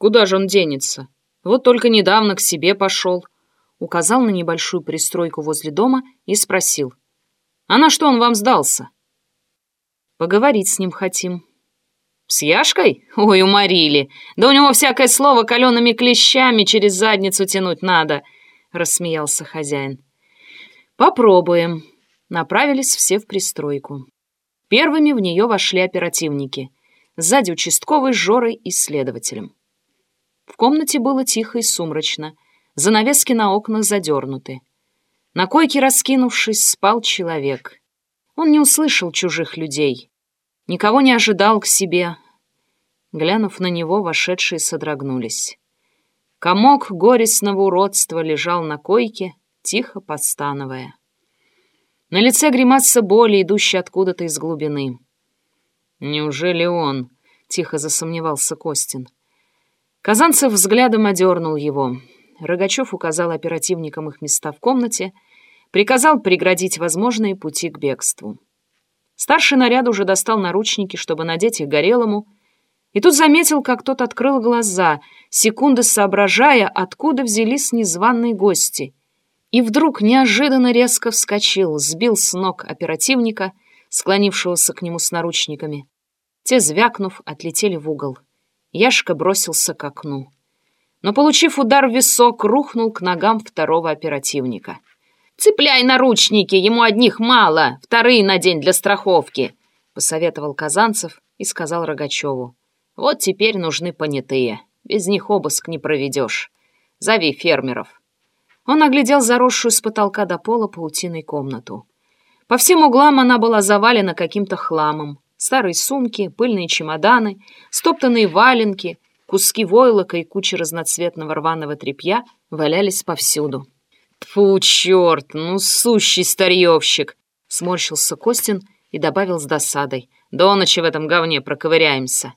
Куда же он денется? Вот только недавно к себе пошел. Указал на небольшую пристройку возле дома и спросил. А на что он вам сдался? Поговорить с ним хотим. С Яшкой? Ой, уморили. Да у него всякое слово калеными клещами через задницу тянуть надо, рассмеялся хозяин. Попробуем. Направились все в пристройку. Первыми в нее вошли оперативники. Сзади участковый с Жорой и следователем. В комнате было тихо и сумрачно. Занавески на окнах задернуты. На койке, раскинувшись, спал человек. Он не услышал чужих людей. Никого не ожидал к себе. Глянув на него, вошедшие содрогнулись. Комок горестного уродства лежал на койке, тихо постановая. На лице гримаса боли, идущая откуда-то из глубины. «Неужели он?» — тихо засомневался Костин. Казанцев взглядом одернул его. Рогачев указал оперативникам их места в комнате, приказал преградить возможные пути к бегству. Старший наряд уже достал наручники, чтобы надеть их Горелому, и тут заметил, как тот открыл глаза, секунды соображая, откуда взялись незваные гости — и вдруг неожиданно резко вскочил, сбил с ног оперативника, склонившегося к нему с наручниками. Те, звякнув, отлетели в угол. Яшка бросился к окну. Но, получив удар в висок, рухнул к ногам второго оперативника. «Цепляй наручники, ему одних мало, вторые надень для страховки», — посоветовал Казанцев и сказал Рогачеву. «Вот теперь нужны понятые, без них обыск не проведешь. Зови фермеров». Он оглядел заросшую с потолка до пола паутиной комнату. По всем углам она была завалена каким-то хламом. Старые сумки, пыльные чемоданы, стоптанные валенки, куски войлока и куча разноцветного рваного тряпья валялись повсюду. «Тьфу, черт, ну сущий старьевщик!» — сморщился Костин и добавил с досадой. «До ночи в этом говне проковыряемся».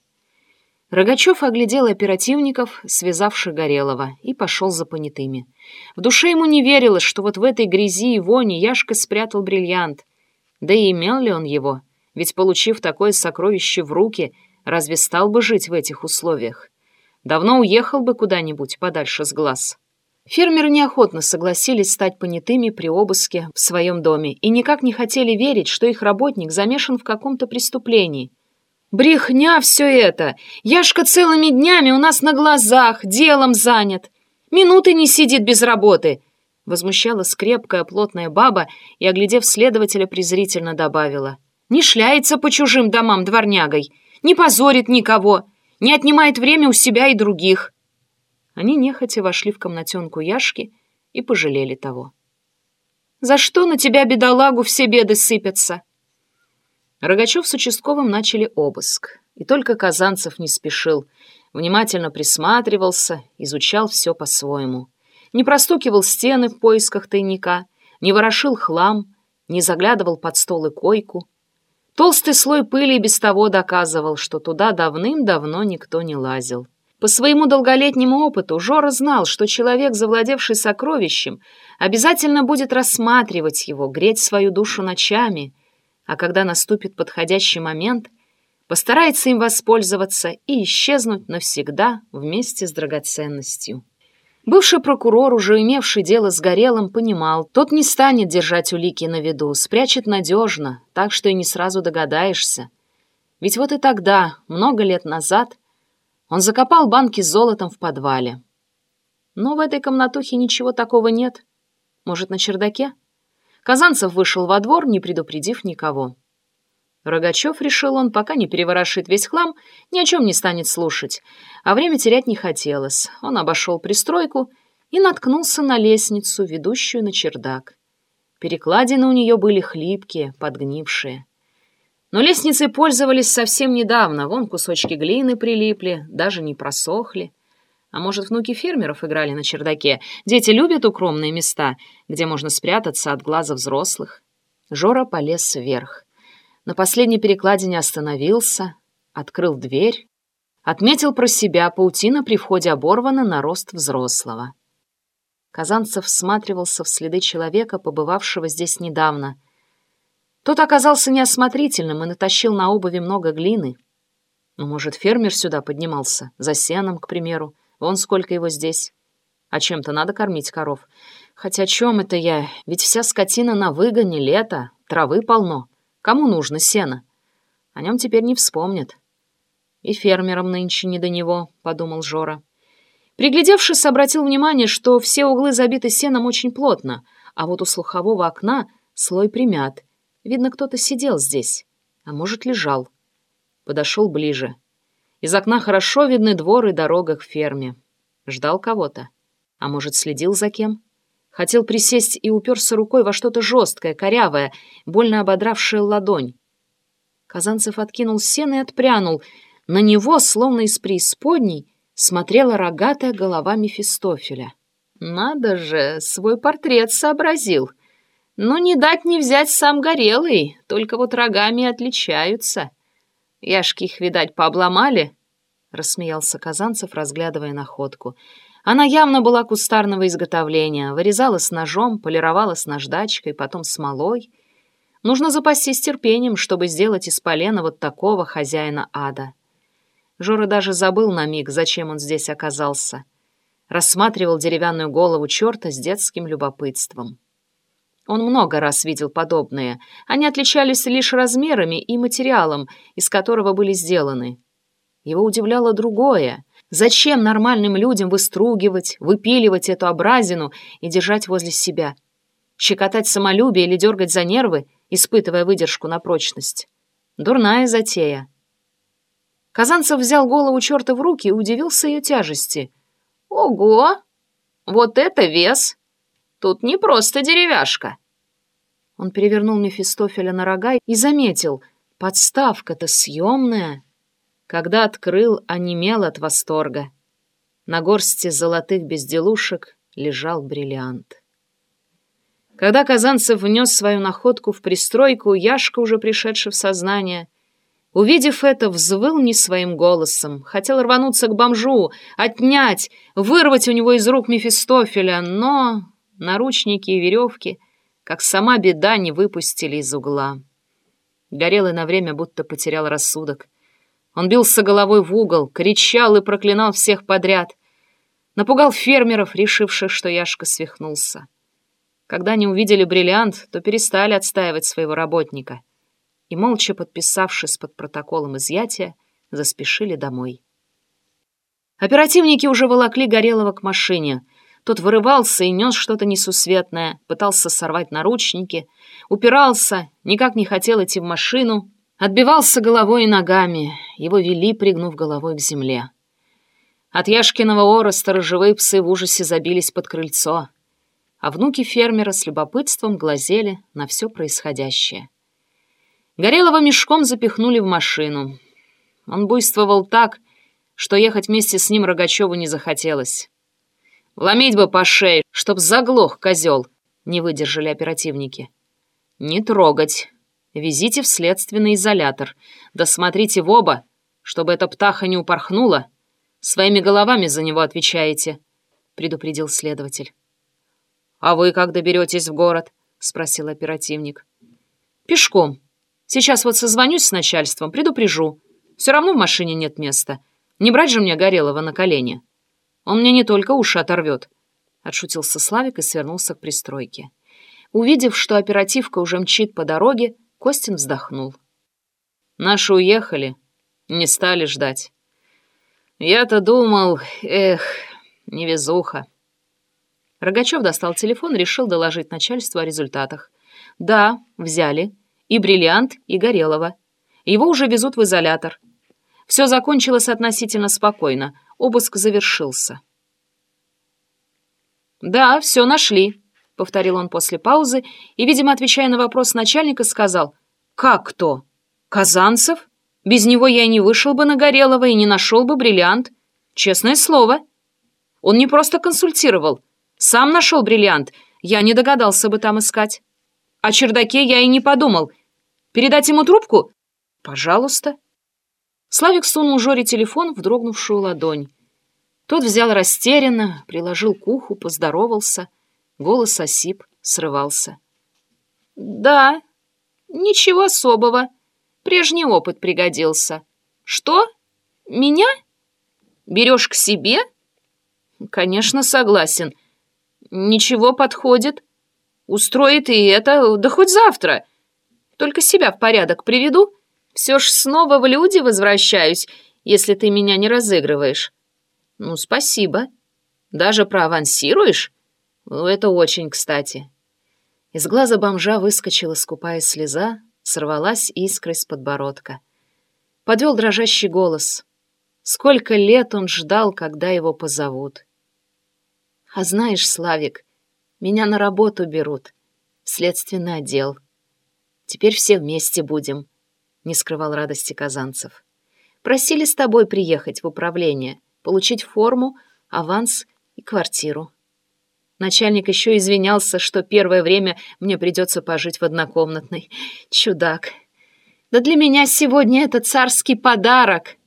Рогачев оглядел оперативников, связавших Горелого, и пошел за понятыми. В душе ему не верилось, что вот в этой грязи и вони Яшка спрятал бриллиант. Да и имел ли он его? Ведь, получив такое сокровище в руки, разве стал бы жить в этих условиях? Давно уехал бы куда-нибудь подальше с глаз. Фермеры неохотно согласились стать понятыми при обыске в своем доме и никак не хотели верить, что их работник замешан в каком-то преступлении — Брехня все это. Яшка целыми днями у нас на глазах, делом занят. Минуты не сидит без работы. Возмущалась крепкая плотная баба и, оглядев следователя, презрительно добавила. Не шляется по чужим домам дворнягой, не позорит никого, не отнимает время у себя и других. Они нехотя вошли в комнатенку Яшки и пожалели того. «За что на тебя, бедолагу, все беды сыпятся?» Рогачев с участковым начали обыск, и только Казанцев не спешил, внимательно присматривался, изучал все по-своему. Не простукивал стены в поисках тайника, не ворошил хлам, не заглядывал под стол и койку. Толстый слой пыли без того доказывал, что туда давным-давно никто не лазил. По своему долголетнему опыту Жора знал, что человек, завладевший сокровищем, обязательно будет рассматривать его, греть свою душу ночами — а когда наступит подходящий момент, постарается им воспользоваться и исчезнуть навсегда вместе с драгоценностью. Бывший прокурор, уже имевший дело с Горелым, понимал, тот не станет держать улики на виду, спрячет надежно, так что и не сразу догадаешься. Ведь вот и тогда, много лет назад, он закопал банки с золотом в подвале. Но в этой комнатухе ничего такого нет. Может, на чердаке? Казанцев вышел во двор, не предупредив никого. Рогачев, решил он, пока не переворошит весь хлам, ни о чем не станет слушать, а время терять не хотелось. Он обошел пристройку и наткнулся на лестницу, ведущую на чердак. Перекладины у нее были хлипкие, подгнившие. Но лестницей пользовались совсем недавно, вон кусочки глины прилипли, даже не просохли. А может, внуки фермеров играли на чердаке? Дети любят укромные места, где можно спрятаться от глаза взрослых. Жора полез вверх. На последней перекладине остановился, открыл дверь, отметил про себя, паутина при входе оборвана на рост взрослого. Казанцев всматривался в следы человека, побывавшего здесь недавно. Тот оказался неосмотрительным и натащил на обуви много глины. Ну, может, фермер сюда поднимался, за сеном, к примеру. Вон сколько его здесь. А чем-то надо кормить коров. Хотя чем это я? Ведь вся скотина на выгоне, лето, травы полно. Кому нужно сено? О нем теперь не вспомнят. И фермерам нынче не до него, — подумал Жора. Приглядевшись, обратил внимание, что все углы забиты сеном очень плотно, а вот у слухового окна слой примят. Видно, кто-то сидел здесь, а может, лежал. Подошел ближе. Из окна хорошо видны двор и дорога к ферме. Ждал кого-то. А может, следил за кем? Хотел присесть и уперся рукой во что-то жесткое, корявое, больно ободравшее ладонь. Казанцев откинул сено и отпрянул. На него, словно из преисподней, смотрела рогатая голова Мефистофеля. «Надо же, свой портрет сообразил. Ну, не дать не взять сам горелый, только вот рогами отличаются. Яшки их, видать, пообломали?» — рассмеялся Казанцев, разглядывая находку. Она явно была кустарного изготовления, вырезалась ножом, полировалась наждачкой, потом смолой. Нужно запастись терпением, чтобы сделать из полена вот такого хозяина ада. Жора даже забыл на миг, зачем он здесь оказался. Рассматривал деревянную голову черта с детским любопытством. Он много раз видел подобные. Они отличались лишь размерами и материалом, из которого были сделаны. Его удивляло другое. Зачем нормальным людям выстругивать, выпиливать эту образину и держать возле себя? Щекотать самолюбие или дергать за нервы, испытывая выдержку на прочность? Дурная затея. Казанцев взял голову черта в руки и удивился ее тяжести. «Ого! Вот это вес! Тут не просто деревяшка!» Он перевернул Мефистофеля на рога и заметил, подставка-то съемная. Когда открыл, онемел от восторга. На горсти золотых безделушек лежал бриллиант. Когда Казанцев внес свою находку в пристройку, Яшка, уже пришедший в сознание, Увидев это, взвыл не своим голосом. Хотел рвануться к бомжу, отнять, вырвать у него из рук Мефистофеля, но наручники и веревки, как сама беда, не выпустили из угла. Горелый на время будто потерял рассудок. Он бился головой в угол, кричал и проклинал всех подряд. Напугал фермеров, решивших, что Яшка свихнулся. Когда они увидели бриллиант, то перестали отстаивать своего работника — и, молча подписавшись под протоколом изъятия, заспешили домой. Оперативники уже волокли Горелого к машине. Тот вырывался и нес что-то несусветное, пытался сорвать наручники, упирался, никак не хотел идти в машину, отбивался головой и ногами, его вели, пригнув головой к земле. От Яшкиного ора сторожевые псы в ужасе забились под крыльцо, а внуки фермера с любопытством глазели на все происходящее. Горелого мешком запихнули в машину. Он буйствовал так, что ехать вместе с ним Рогачеву не захотелось. «Вломить бы по шее, чтоб заглох козел!» — не выдержали оперативники. «Не трогать. Везите в следственный изолятор. Да смотрите в оба, чтобы эта птаха не упорхнула. Своими головами за него отвечаете», — предупредил следователь. «А вы как доберетесь в город?» — спросил оперативник. «Пешком», Сейчас вот созвонюсь с начальством, предупрежу. Все равно в машине нет места. Не брать же мне Горелого на колени. Он мне не только уши оторвет. Отшутился Славик и свернулся к пристройке. Увидев, что оперативка уже мчит по дороге, Костин вздохнул. Наши уехали, не стали ждать. Я-то думал, эх, невезуха. Рогачев достал телефон решил доложить начальству о результатах. Да, взяли и Бриллиант, и Горелого. Его уже везут в изолятор. Все закончилось относительно спокойно. Обыск завершился. «Да, все нашли», — повторил он после паузы и, видимо, отвечая на вопрос начальника, сказал. «Как кто? Казанцев? Без него я не вышел бы на Горелого и не нашел бы бриллиант. Честное слово. Он не просто консультировал. Сам нашел бриллиант. Я не догадался бы там искать. О чердаке я и не подумал — Передать ему трубку? Пожалуйста. Славик сунул Жоре телефон в дрогнувшую ладонь. Тот взял растерянно, приложил к уху, поздоровался. Голос осип, срывался. «Да, ничего особого. Прежний опыт пригодился. Что? Меня? Берешь к себе? Конечно, согласен. Ничего подходит. Устроит и это, да хоть завтра. Только себя в порядок приведу. Все ж снова в люди возвращаюсь, если ты меня не разыгрываешь. Ну, спасибо. Даже проавансируешь? Ну, это очень кстати. Из глаза бомжа выскочила скупая слеза, сорвалась искрой с подбородка. Подвел дрожащий голос. Сколько лет он ждал, когда его позовут. А знаешь, Славик, меня на работу берут, в следственный отдел. Теперь все вместе будем, — не скрывал радости Казанцев. Просили с тобой приехать в управление, получить форму, аванс и квартиру. Начальник еще извинялся, что первое время мне придется пожить в однокомнатной. Чудак. Да для меня сегодня это царский подарок.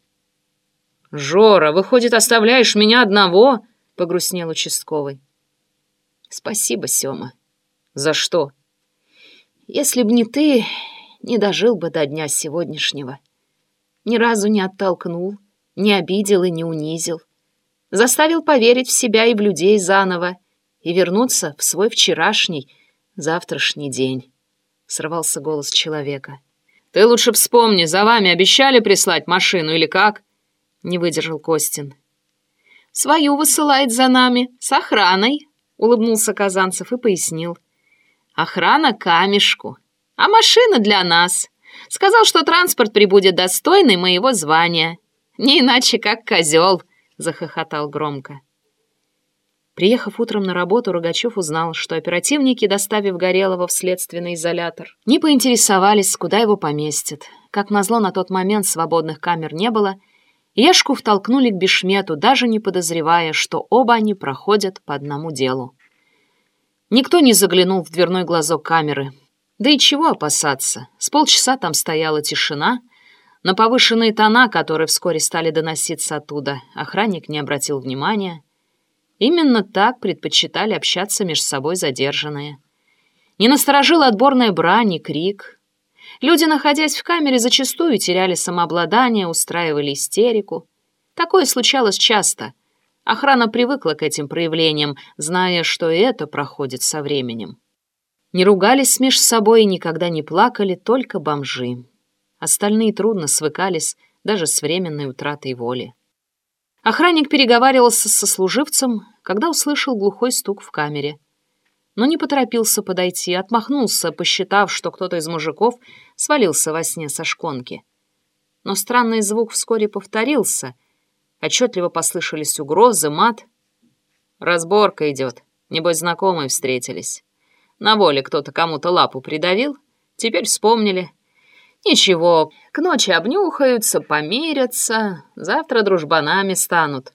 «Жора, выходит, оставляешь меня одного?» — погрустнел участковый. «Спасибо, Сёма». «За что?» «Если б не ты, не дожил бы до дня сегодняшнего. Ни разу не оттолкнул, не обидел и не унизил. Заставил поверить в себя и в людей заново и вернуться в свой вчерашний, завтрашний день». Срывался голос человека. «Ты лучше вспомни, за вами обещали прислать машину или как?» не выдержал Костин. «Свою высылает за нами, с охраной», — улыбнулся Казанцев и пояснил. «Охрана камешку, а машина для нас. Сказал, что транспорт прибудет достойный моего звания. Не иначе, как козел», — захохотал громко. Приехав утром на работу, Рогачев узнал, что оперативники, доставив Горелого в следственный изолятор, не поинтересовались, куда его поместят. Как назло, на тот момент свободных камер не было — Ешку втолкнули к Бешмету, даже не подозревая, что оба они проходят по одному делу. Никто не заглянул в дверной глазок камеры. Да и чего опасаться? С полчаса там стояла тишина. На повышенные тона, которые вскоре стали доноситься оттуда, охранник не обратил внимания. Именно так предпочитали общаться между собой задержанные. Не насторожила отборная брань и крик, Люди, находясь в камере, зачастую теряли самообладание, устраивали истерику. Такое случалось часто. Охрана привыкла к этим проявлениям, зная, что и это проходит со временем. Не ругались меж собой и никогда не плакали только бомжи. Остальные трудно свыкались даже с временной утратой воли. Охранник переговаривался со служивцем, когда услышал глухой стук в камере — но не поторопился подойти, отмахнулся, посчитав, что кто-то из мужиков свалился во сне со шконки. Но странный звук вскоре повторился. Отчетливо послышались угрозы, мат. «Разборка идет. Небось, знакомые встретились. На воле кто-то кому-то лапу придавил. Теперь вспомнили. Ничего, к ночи обнюхаются, помирятся, завтра дружбанами станут».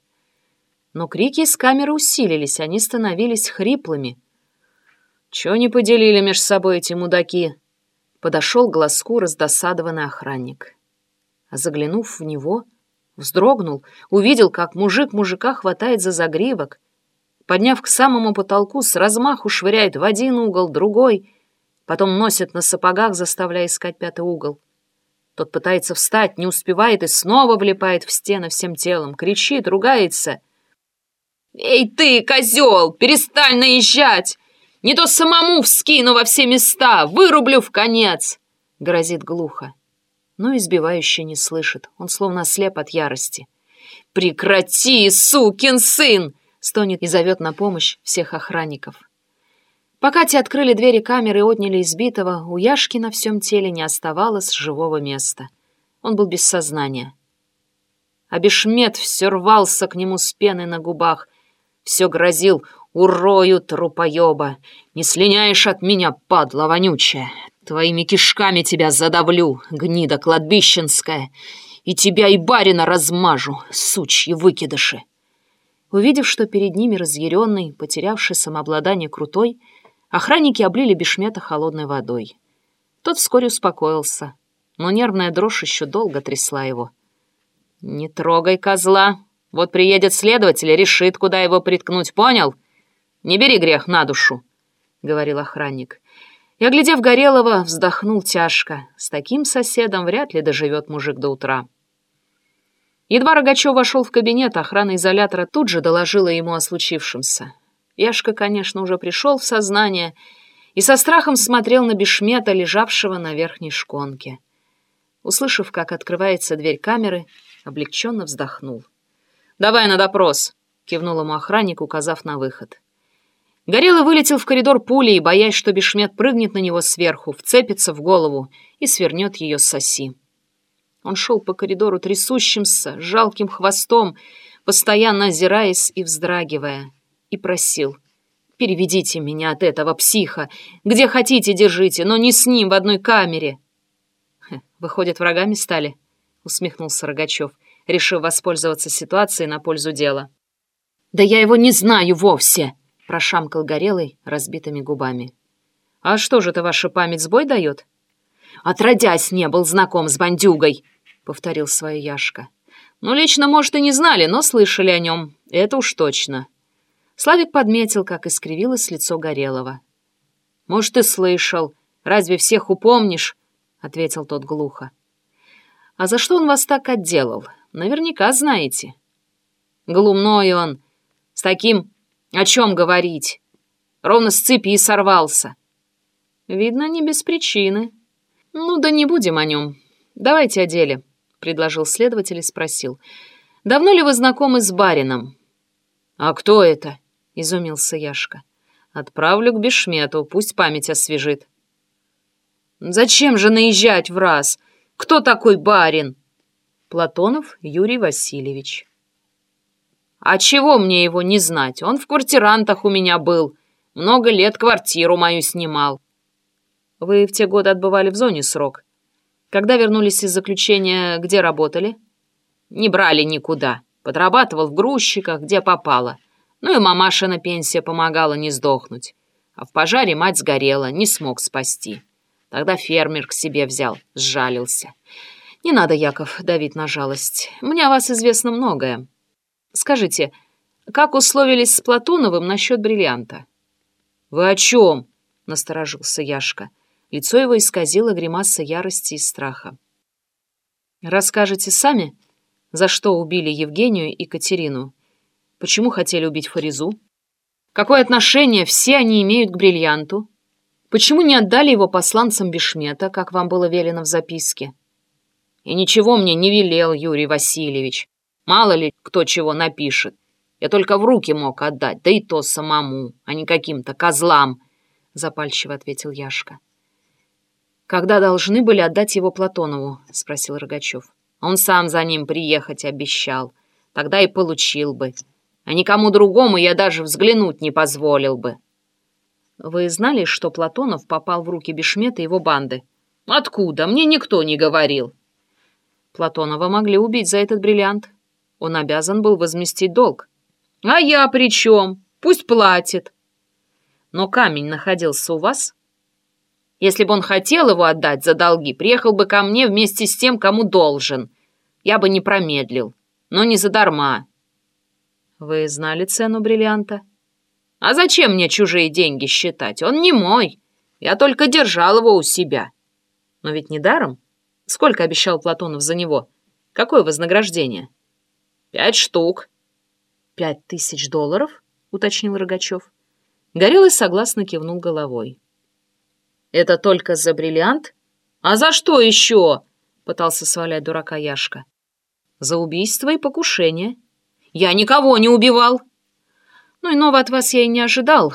Но крики из камеры усилились, они становились хриплыми — «Чего не поделили меж собой эти мудаки?» Подошел к глазку раздосадованный охранник. А заглянув в него, вздрогнул, увидел, как мужик мужика хватает за загривок, подняв к самому потолку, с размаху швыряет в один угол, другой, потом носит на сапогах, заставляя искать пятый угол. Тот пытается встать, не успевает и снова влипает в стены всем телом, кричит, ругается. «Эй ты, козел, перестань наезжать! Не то самому вскину во все места, вырублю в конец!» Грозит глухо. Но избивающий не слышит, он словно слеп от ярости. «Прекрати, сукин сын!» Стонет и зовет на помощь всех охранников. Пока те открыли двери камеры и отняли избитого, у Яшки на всем теле не оставалось живого места. Он был без сознания. А Бешмет все рвался к нему с пеной на губах, все грозил урою трупоеба! Не слиняешь от меня, падла вонючая! Твоими кишками тебя задавлю, гнида кладбищенская, и тебя и барина размажу, сучьи выкидыши!» Увидев, что перед ними разъяренный, потерявший самообладание крутой, охранники облили Бешмета холодной водой. Тот вскоре успокоился, но нервная дрожь еще долго трясла его. «Не трогай козла! Вот приедет следователь и решит, куда его приткнуть, понял?» Не бери грех на душу», — говорил охранник. И, оглядев Горелого, вздохнул тяжко. С таким соседом вряд ли доживет мужик до утра. Едва Рогачев вошел в кабинет, охрана изолятора тут же доложила ему о случившемся. Яшка, конечно, уже пришел в сознание и со страхом смотрел на Бешмета, лежавшего на верхней шконке. Услышав, как открывается дверь камеры, облегченно вздохнул. «Давай на допрос!» — кивнул ему охранник, указав на выход. Горелый вылетел в коридор пулей, боясь, что Бешмет прыгнет на него сверху, вцепится в голову и свернет ее с оси. Он шел по коридору трясущимся, жалким хвостом, постоянно озираясь и вздрагивая, и просил «Переведите меня от этого психа! Где хотите, держите, но не с ним в одной камере!» «Выходит, врагами стали?» — усмехнулся Рогачев, решив воспользоваться ситуацией на пользу дела. «Да я его не знаю вовсе!» — прошамкал Горелый разбитыми губами. «А что же это ваша память сбой дает?» «Отродясь не был знаком с бандюгой!» — повторил свою Яшка. «Ну, лично, может, и не знали, но слышали о нем. Это уж точно». Славик подметил, как искривилось лицо Горелого. «Может, и слышал. Разве всех упомнишь?» — ответил тот глухо. «А за что он вас так отделал? Наверняка знаете». «Глумной он. С таким о чем говорить? Ровно с цепи и сорвался». «Видно, не без причины. Ну да не будем о нем. Давайте о деле» предложил следователь и спросил. «Давно ли вы знакомы с барином?» «А кто это?» — изумился Яшка. «Отправлю к Бешмету, пусть память освежит». «Зачем же наезжать в раз? Кто такой барин?» Платонов Юрий Васильевич. «А чего мне его не знать? Он в квартирантах у меня был. Много лет квартиру мою снимал». «Вы в те годы отбывали в зоне срок?» Когда вернулись из заключения, где работали? Не брали никуда. Подрабатывал в грузчиках, где попало. Ну и мамаша на пенсии помогала не сдохнуть. А в пожаре мать сгорела, не смог спасти. Тогда фермер к себе взял, сжалился. Не надо, Яков, давить на жалость. Мне о вас известно многое. Скажите, как условились с Платоновым насчет бриллианта? Вы о чем? Насторожился Яшка. — Лицо его исказило гримаса ярости и страха. «Расскажете сами, за что убили Евгению и Катерину? Почему хотели убить Фаризу? Какое отношение все они имеют к бриллианту? Почему не отдали его посланцам Бешмета, как вам было велено в записке?» «И ничего мне не велел Юрий Васильевич. Мало ли кто чего напишет. Я только в руки мог отдать, да и то самому, а не каким-то козлам», — запальчиво ответил Яшка. «Когда должны были отдать его Платонову?» — спросил Рогачев. «Он сам за ним приехать обещал. Тогда и получил бы. А никому другому я даже взглянуть не позволил бы». «Вы знали, что Платонов попал в руки Бешмета и его банды?» «Откуда? Мне никто не говорил». Платонова могли убить за этот бриллиант. Он обязан был возместить долг. «А я при чем? Пусть платит». «Но камень находился у вас?» Если бы он хотел его отдать за долги, приехал бы ко мне вместе с тем, кому должен. Я бы не промедлил, но не задарма. Вы знали цену бриллианта? А зачем мне чужие деньги считать? Он не мой. Я только держал его у себя. Но ведь не даром. Сколько обещал Платонов за него? Какое вознаграждение? Пять штук. Пять тысяч долларов? Уточнил Рогачев. Горелый согласно кивнул головой. «Это только за бриллиант? А за что еще?» — пытался свалять дурака Яшка. «За убийство и покушение. Я никого не убивал!» «Ну, иного от вас я и не ожидал.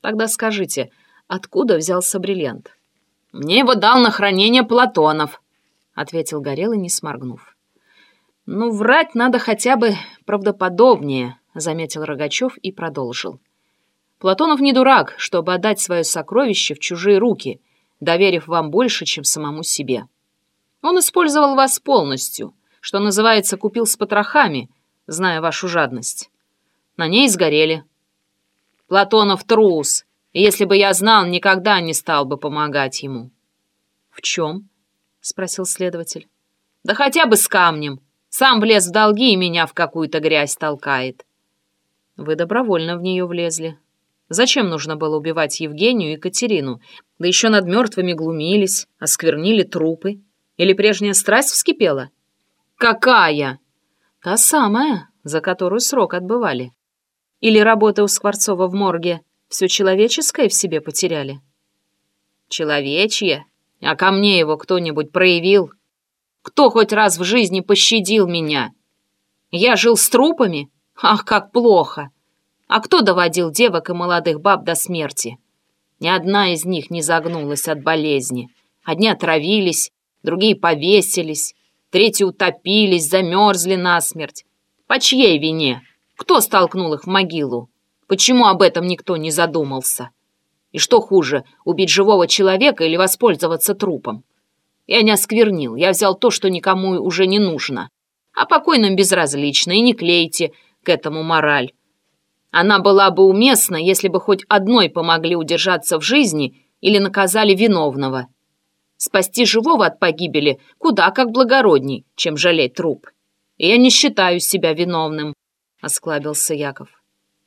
Тогда скажите, откуда взялся бриллиант?» «Мне его дал на хранение Платонов», — ответил Горелый, не сморгнув. «Ну, врать надо хотя бы правдоподобнее», — заметил Рогачев и продолжил. Платонов не дурак, чтобы отдать свое сокровище в чужие руки, доверив вам больше, чем самому себе. Он использовал вас полностью, что называется, купил с потрохами, зная вашу жадность. На ней сгорели. Платонов трус, и если бы я знал, никогда не стал бы помогать ему. — В чем? — спросил следователь. — Да хотя бы с камнем. Сам влез в долги и меня в какую-то грязь толкает. — Вы добровольно в нее влезли, Зачем нужно было убивать Евгению и Катерину? Да еще над мертвыми глумились, осквернили трупы. Или прежняя страсть вскипела? «Какая?» Та самая, за которую срок отбывали. Или работа у Скворцова в морге все человеческое в себе потеряли? Человечье? А ко мне его кто-нибудь проявил? Кто хоть раз в жизни пощадил меня? Я жил с трупами? Ах, как плохо! А кто доводил девок и молодых баб до смерти? Ни одна из них не загнулась от болезни. Одни отравились, другие повесились, третьи утопились, замерзли насмерть. По чьей вине? Кто столкнул их в могилу? Почему об этом никто не задумался? И что хуже, убить живого человека или воспользоваться трупом? Я не осквернил, я взял то, что никому уже не нужно. А покойным безразлично, и не клейте к этому мораль. Она была бы уместна, если бы хоть одной помогли удержаться в жизни или наказали виновного. Спасти живого от погибели куда как благородней, чем жалеть труп. Я не считаю себя виновным, — осклабился Яков.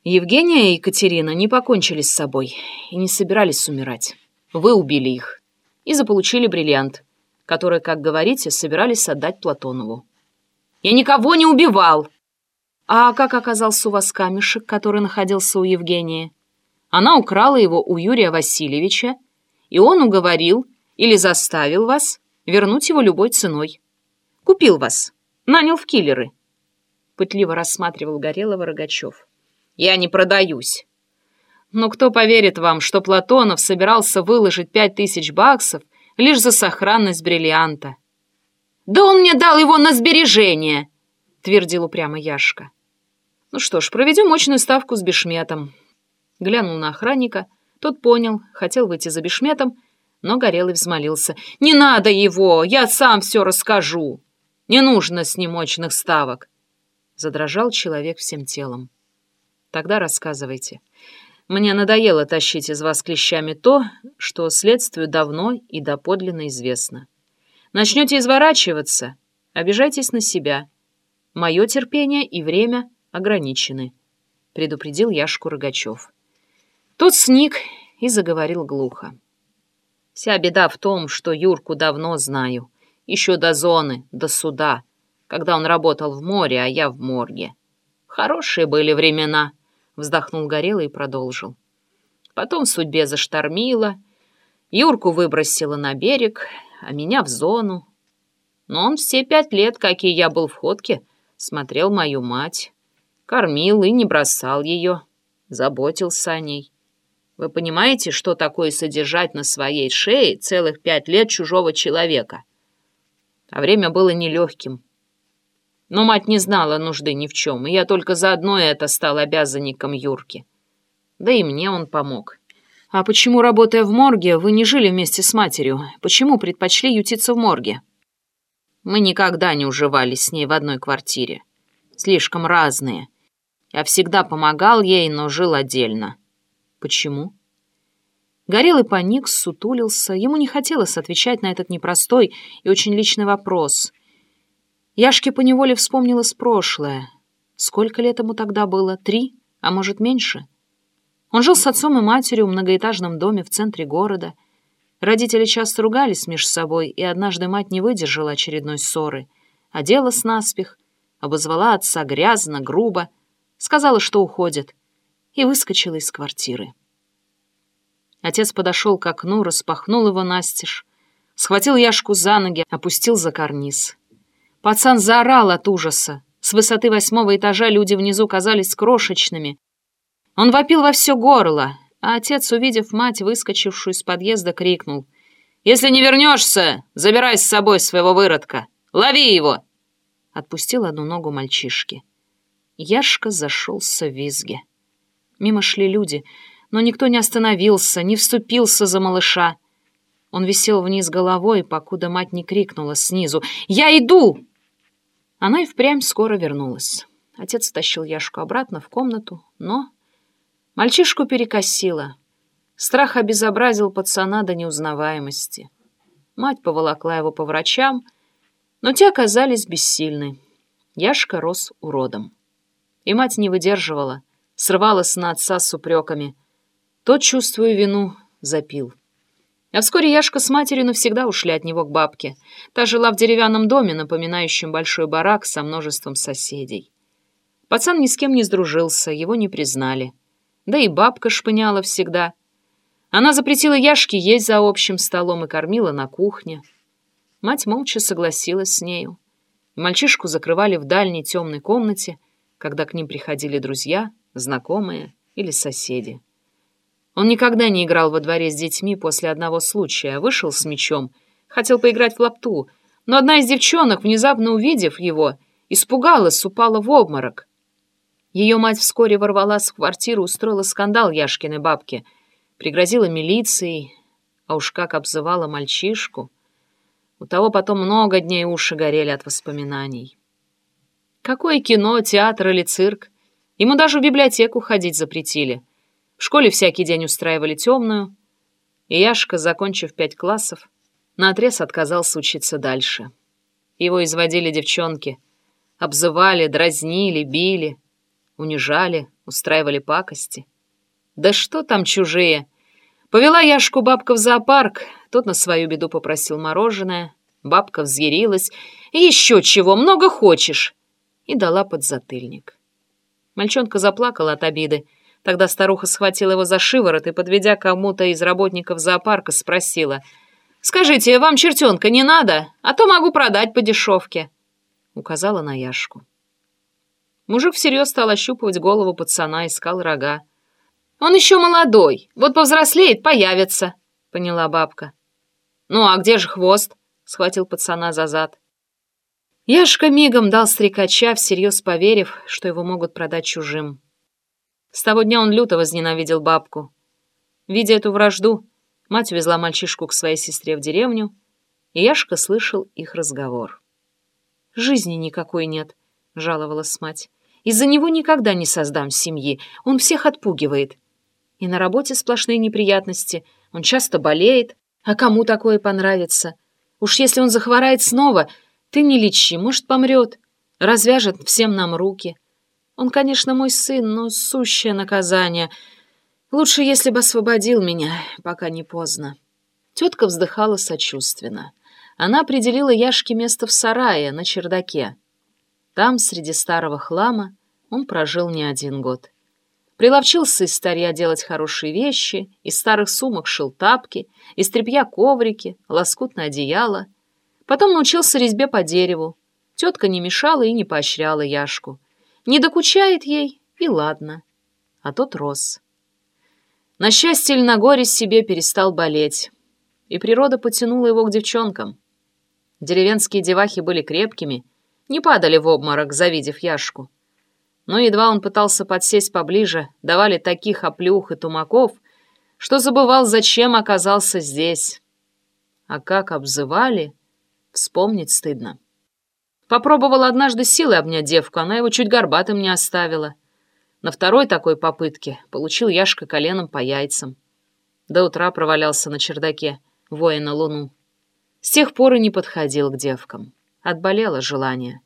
Евгения и Екатерина не покончили с собой и не собирались умирать. Вы убили их и заполучили бриллиант, который, как говорите, собирались отдать Платонову. «Я никого не убивал!» «А как оказался у вас камешек, который находился у Евгении?» «Она украла его у Юрия Васильевича, и он уговорил или заставил вас вернуть его любой ценой. Купил вас, нанял в киллеры». Пытливо рассматривал Горелого Рогачев. Я не продаюсь. Но кто поверит вам, что Платонов собирался выложить пять тысяч баксов лишь за сохранность бриллианта? «Да он мне дал его на сбережение!» — твердил упрямо Яшка. «Ну что ж, проведем мощную ставку с Бешметом». Глянул на охранника, тот понял, хотел выйти за Бешметом, но Горелый взмолился. «Не надо его, я сам все расскажу. Не нужно с ним мощных ставок». Задрожал человек всем телом. Тогда рассказывайте. Мне надоело тащить из вас клещами то, что следствию давно и доподлинно известно. Начнете изворачиваться, обижайтесь на себя. Мое терпение и время ограничены, — предупредил Яшку Рогачев. Тот сник и заговорил глухо. Вся беда в том, что Юрку давно знаю, еще до зоны, до суда, когда он работал в море, а я в морге. Хорошие были времена — Вздохнул Горелый и продолжил. Потом судьбе заштормило. Юрку выбросило на берег, а меня в зону. Но он все пять лет, какие я был в ходке, смотрел мою мать. Кормил и не бросал ее. Заботился о ней. Вы понимаете, что такое содержать на своей шее целых пять лет чужого человека? А время было нелегким. Но мать не знала нужды ни в чем, и я только заодно это стал обязанником Юрки. Да и мне он помог. А почему, работая в морге, вы не жили вместе с матерью? Почему предпочли ютиться в морге? Мы никогда не уживались с ней в одной квартире. Слишком разные. Я всегда помогал ей, но жил отдельно. Почему? Горелый паник, сутулился. Ему не хотелось отвечать на этот непростой и очень личный вопрос — Яшке поневоле вспомнилось прошлое. Сколько лет ему тогда было? Три? А может, меньше? Он жил с отцом и матерью в многоэтажном доме в центре города. Родители часто ругались между собой, и однажды мать не выдержала очередной ссоры. Оделась наспех, обозвала отца грязно, грубо, сказала, что уходит, и выскочила из квартиры. Отец подошел к окну, распахнул его настежь, схватил Яшку за ноги, опустил за карниз. Пацан заорал от ужаса. С высоты восьмого этажа люди внизу казались крошечными. Он вопил во все горло, а отец, увидев мать, выскочившую из подъезда, крикнул. «Если не вернешься, забирай с собой своего выродка! Лови его!» Отпустил одну ногу мальчишки. Яшка зашелся в визге. Мимо шли люди, но никто не остановился, не вступился за малыша. Он висел вниз головой, покуда мать не крикнула снизу «Я иду!» Она и впрямь скоро вернулась. Отец тащил Яшку обратно в комнату, но... Мальчишку перекосило. Страх обезобразил пацана до неузнаваемости. Мать поволокла его по врачам, но те оказались бессильны. Яшка рос уродом. И мать не выдерживала, срывалась на отца с упреками. Тот, чувствуя вину, запил. А вскоре Яшка с матерью навсегда ушли от него к бабке. Та жила в деревянном доме, напоминающем большой барак со множеством соседей. Пацан ни с кем не сдружился, его не признали. Да и бабка шпыняла всегда. Она запретила Яшке есть за общим столом и кормила на кухне. Мать молча согласилась с нею. Мальчишку закрывали в дальней темной комнате, когда к ним приходили друзья, знакомые или соседи. Он никогда не играл во дворе с детьми после одного случая, вышел с мечом, хотел поиграть в лапту, но одна из девчонок, внезапно увидев его, испугалась, упала в обморок. Ее мать вскоре ворвалась в квартиру, устроила скандал Яшкиной бабке, пригрозила милицией, а уж как обзывала мальчишку. У того потом много дней уши горели от воспоминаний. Какое кино, театр или цирк? Ему даже в библиотеку ходить запретили. В школе всякий день устраивали темную. И Яшка, закончив пять классов, наотрез отказался учиться дальше. Его изводили девчонки. Обзывали, дразнили, били, унижали, устраивали пакости. Да что там чужие? Повела Яшку бабка в зоопарк, тот на свою беду попросил мороженое. Бабка взъярилась. «Еще чего, много хочешь!» И дала подзатыльник. Мальчонка заплакал от обиды. Тогда старуха схватила его за шиворот и, подведя кому-то из работников зоопарка, спросила. «Скажите, вам чертенка не надо? А то могу продать по дешевке». Указала на Яшку. Мужик всерьез стал ощупывать голову пацана, искал рога. «Он еще молодой, вот повзрослеет, появится», — поняла бабка. «Ну а где же хвост?» — схватил пацана за зад. Яшка мигом дал стрекача, всерьез поверив, что его могут продать чужим. С того дня он люто возненавидел бабку. Видя эту вражду, мать увезла мальчишку к своей сестре в деревню, и Яшка слышал их разговор. «Жизни никакой нет», — жаловалась мать. «Из-за него никогда не создам семьи, он всех отпугивает. И на работе сплошные неприятности, он часто болеет, а кому такое понравится? Уж если он захворает снова, ты не лечи, может, помрет, развяжет всем нам руки». Он, конечно, мой сын, но сущее наказание. Лучше, если бы освободил меня, пока не поздно». Тетка вздыхала сочувственно. Она определила Яшке место в сарае на чердаке. Там, среди старого хлама, он прожил не один год. Приловчился из старья делать хорошие вещи, из старых сумок шил тапки, из тряпья коврики, лоскутное одеяло. Потом научился резьбе по дереву. Тетка не мешала и не поощряла Яшку. Не докучает ей, и ладно. А тот рос. На счастье или на горе себе перестал болеть, и природа потянула его к девчонкам. Деревенские девахи были крепкими, не падали в обморок, завидев Яшку. Но едва он пытался подсесть поближе, давали таких оплюх и тумаков, что забывал, зачем оказался здесь. А как обзывали, вспомнить стыдно. Попробовал однажды силой обнять девку, она его чуть горбатым не оставила. На второй такой попытке получил Яшка коленом по яйцам. До утра провалялся на чердаке, воя на луну. С тех пор и не подходил к девкам. Отболело желание.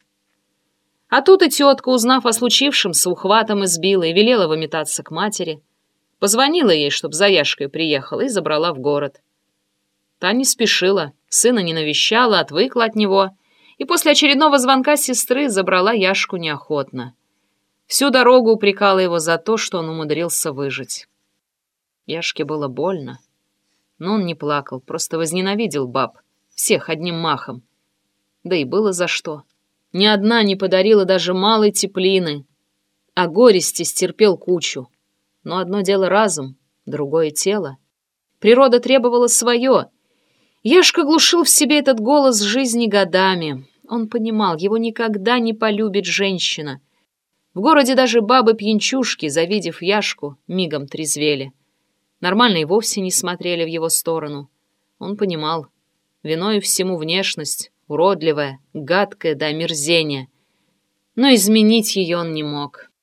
А тут и тетка, узнав о случившемся, ухватом избила и велела выметаться к матери. Позвонила ей, чтоб за Яшкой приехала, и забрала в город. Та не спешила, сына не навещала, отвыкла от него — и после очередного звонка сестры забрала Яшку неохотно. Всю дорогу упрекала его за то, что он умудрился выжить. Яшке было больно, но он не плакал, просто возненавидел баб, всех одним махом. Да и было за что. Ни одна не подарила даже малой теплины, а горести стерпел кучу. Но одно дело разум, другое тело. Природа требовала свое — Яшка глушил в себе этот голос жизни годами. Он понимал, его никогда не полюбит женщина. В городе даже бабы-пьянчушки, завидев Яшку, мигом трезвели. Нормально и вовсе не смотрели в его сторону. Он понимал, виной всему внешность, уродливая, гадкая до омерзения. Но изменить ее он не мог.